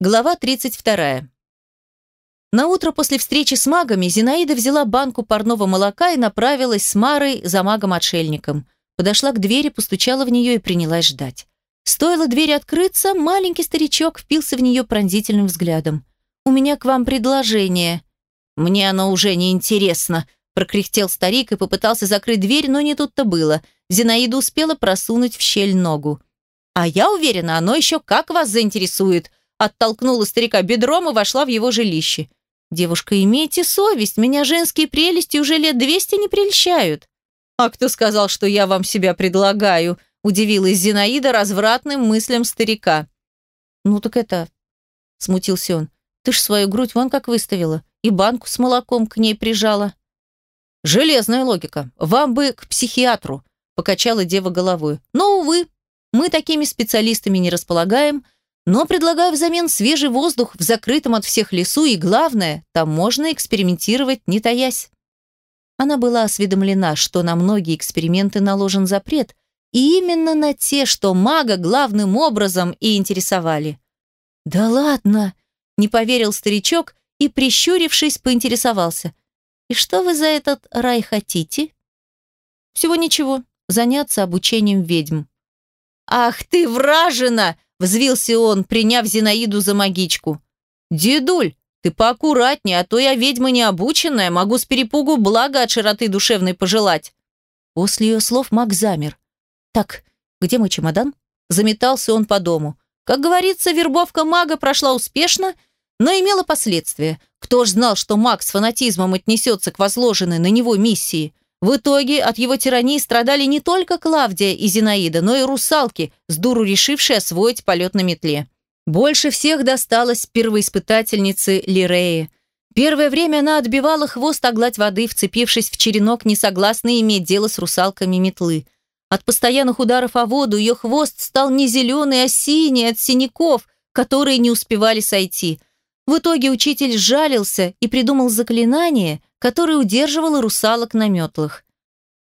Глава 32. На утро после встречи с магами Зинаида взяла банку парного молока и направилась с Марой за магом-отшельником. Подошла к двери, постучала в нее и принялась ждать. Стоило двери открыться, маленький старичок впился в нее пронзительным взглядом. «У меня к вам предложение». «Мне оно уже не интересно», – прокряхтел старик и попытался закрыть дверь, но не тут-то было. Зинаида успела просунуть в щель ногу. «А я уверена, оно еще как вас заинтересует», оттолкнула старика бедром и вошла в его жилище. «Девушка, имейте совесть, меня женские прелести уже лет двести не прельщают». «А кто сказал, что я вам себя предлагаю?» удивилась Зинаида развратным мыслям старика. «Ну так это...» смутился он. «Ты ж свою грудь вон как выставила и банку с молоком к ней прижала». «Железная логика. Вам бы к психиатру», покачала дева головой. «Но, увы, мы такими специалистами не располагаем, но предлагаю взамен свежий воздух в закрытом от всех лесу и, главное, там можно экспериментировать, не таясь. Она была осведомлена, что на многие эксперименты наложен запрет, и именно на те, что мага главным образом и интересовали. «Да ладно!» – не поверил старичок и, прищурившись, поинтересовался. «И что вы за этот рай хотите?» «Всего ничего, заняться обучением ведьм». «Ах ты, вражина!» Взвился он, приняв Зинаиду за магичку. «Дедуль, ты поаккуратнее, а то я ведьма необученная, могу с перепугу благо от широты душевной пожелать». После ее слов маг замер. «Так, где мой чемодан?» Заметался он по дому. Как говорится, вербовка мага прошла успешно, но имела последствия. Кто ж знал, что маг с фанатизмом отнесется к возложенной на него миссии? В итоге от его тирании страдали не только Клавдия и Зинаида, но и русалки, с дуру решившие освоить полет на метле. Больше всех досталось первоиспытательнице Лирее. Первое время она отбивала хвост о гладь воды, вцепившись в черенок, несогласной иметь дело с русалками метлы. От постоянных ударов о воду ее хвост стал не зеленый, а синий от синяков, которые не успевали сойти. В итоге учитель сжалился и придумал заклинание, которое удерживало русалок на метлах.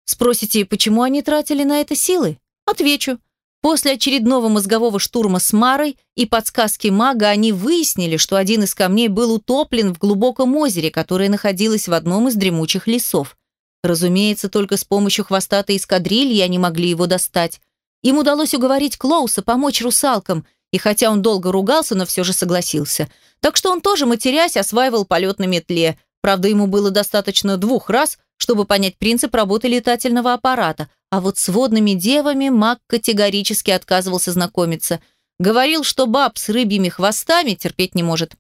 Спросите, почему они тратили на это силы? Отвечу. После очередного мозгового штурма с Марой и подсказки мага они выяснили, что один из камней был утоплен в глубоком озере, которое находилось в одном из дремучих лесов. Разумеется, только с помощью хвостатой эскадрильи они могли его достать. Им удалось уговорить Клоуса помочь русалкам, и хотя он долго ругался, но все же согласился. Так что он тоже, матерясь, осваивал полет на метле, Правда, ему было достаточно двух раз, чтобы понять принцип работы летательного аппарата, а вот с водными девами маг категорически отказывался знакомиться. Говорил, что баб с рыбьими хвостами терпеть не может.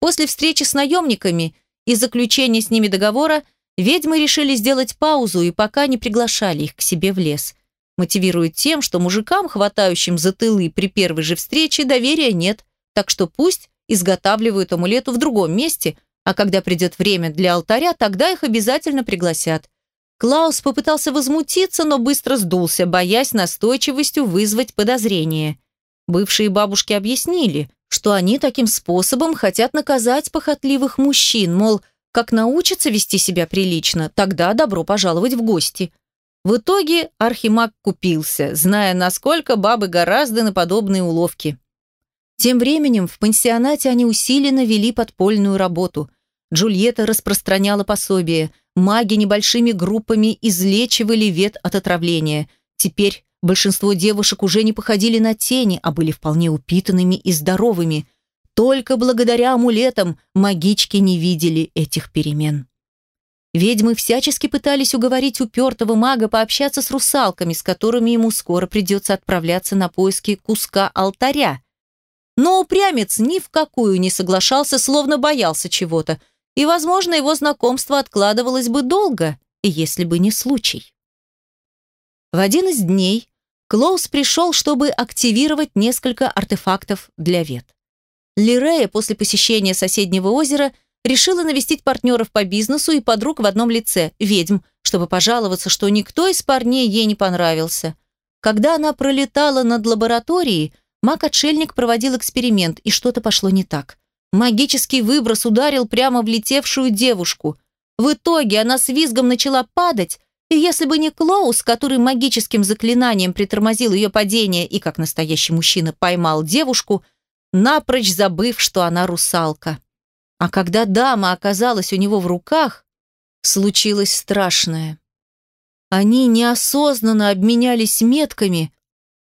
После встречи с наемниками и заключения с ними договора ведьмы решили сделать паузу и пока не приглашали их к себе в лес. Мотивируют тем, что мужикам, хватающим за тылы при первой же встрече, доверия нет, так что пусть изготавливают амулеты в другом месте – а когда придет время для алтаря, тогда их обязательно пригласят. Клаус попытался возмутиться, но быстро сдулся, боясь настойчивостью вызвать подозрение. Бывшие бабушки объяснили, что они таким способом хотят наказать похотливых мужчин, мол, как научатся вести себя прилично, тогда добро пожаловать в гости. В итоге архимаг купился, зная, насколько бабы гораздо на подобные уловки. Тем временем в пансионате они усиленно вели подпольную работу. Джульетта распространяла пособие. Маги небольшими группами излечивали вет от отравления. Теперь большинство девушек уже не походили на тени, а были вполне упитанными и здоровыми. Только благодаря амулетам магички не видели этих перемен. Ведьмы всячески пытались уговорить упертого мага пообщаться с русалками, с которыми ему скоро придется отправляться на поиски куска алтаря. Но упрямец ни в какую не соглашался, словно боялся чего-то – и, возможно, его знакомство откладывалось бы долго, если бы не случай. В один из дней Клоус пришел, чтобы активировать несколько артефактов для вет. Лирея после посещения соседнего озера решила навестить партнеров по бизнесу и подруг в одном лице, ведьм, чтобы пожаловаться, что никто из парней ей не понравился. Когда она пролетала над лабораторией, маг-отшельник проводил эксперимент, и что-то пошло не так. Магический выброс ударил прямо в летевшую девушку. В итоге она с визгом начала падать, и если бы не Клоус, который магическим заклинанием притормозил ее падение и, как настоящий мужчина, поймал девушку, напрочь забыв, что она русалка. А когда дама оказалась у него в руках, случилось страшное. Они неосознанно обменялись метками,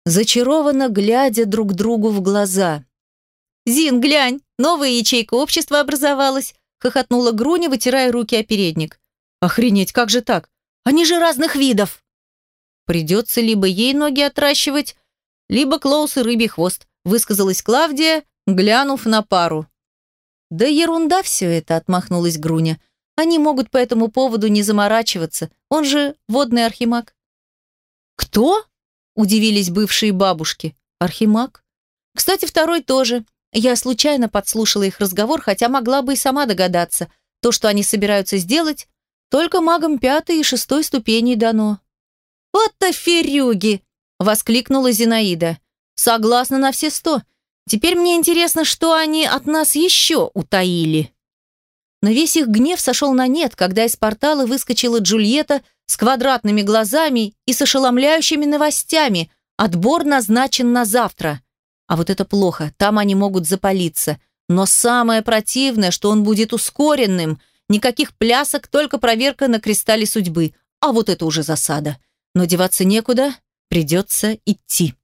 зачарованно глядя друг другу в глаза. «Зин, глянь, новая ячейка общества образовалась», хохотнула Груня, вытирая руки о передник. «Охренеть, как же так? Они же разных видов!» «Придется либо ей ноги отращивать, либо Клоус и рыбий хвост», высказалась Клавдия, глянув на пару. «Да ерунда все это», — отмахнулась Груня. «Они могут по этому поводу не заморачиваться. Он же водный архимаг». «Кто?» — удивились бывшие бабушки. «Архимаг?» «Кстати, второй тоже. Я случайно подслушала их разговор, хотя могла бы и сама догадаться. То, что они собираются сделать, только магам пятой и шестой ступеней дано». «Вот-то ферюги!» — воскликнула Зинаида. «Согласна на все сто. Теперь мне интересно, что они от нас еще утаили». Но весь их гнев сошел на нет, когда из портала выскочила Джульетта с квадратными глазами и с ошеломляющими новостями. Отбор назначен на завтра. А вот это плохо, там они могут запалиться. Но самое противное, что он будет ускоренным. Никаких плясок, только проверка на кристалле судьбы. А вот это уже засада. Но деваться некуда, придется идти.